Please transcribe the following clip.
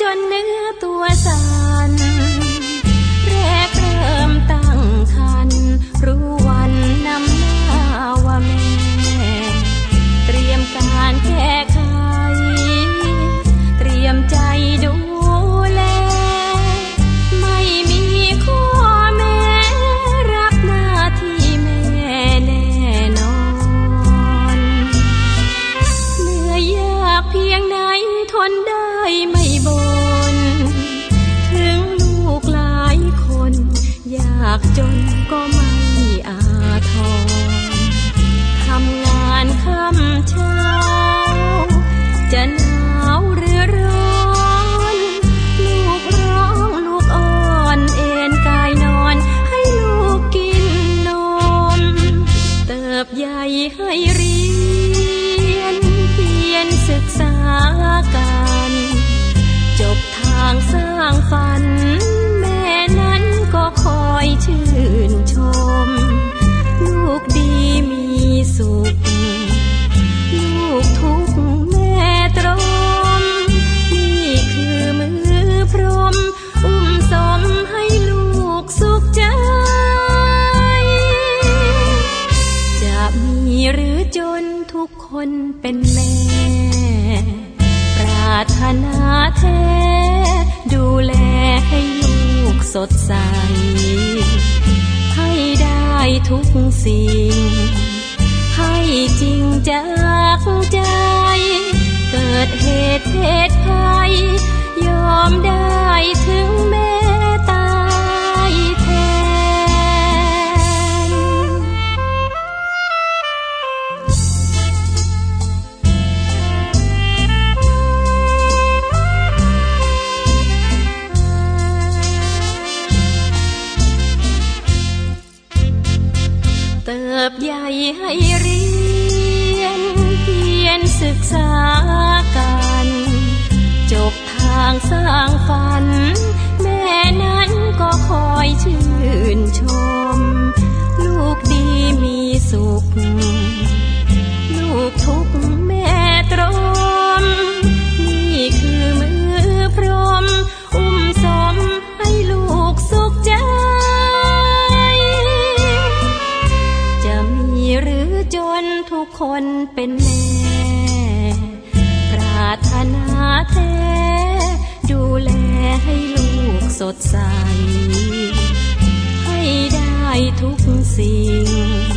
จนเนื้อตัวสั่นแรกเริ่มตั้งคัน รู้วันนำหน้าว่าแม่ เตรียมการแก้ไข บใหญ่ให้รี ทุกคนเป็นแม่ ปรารถนาแท้ ดูแลให้ลูกสดใส ให้ได้ทุกสิ่ง ให้จริงจากใจ เกิดเหตุเพศภัยย บใหญ่ให้เรียน เพียนศึกษากัน จบทางสร้างฝัน แม่นั้นก็คอยชื่นชม ลูกดีมีสุข จนทุกคนเป็นแม่ปรารถนาแท้ดูแลให้ลูกสดใส ให้ได้ทุกสิ่ง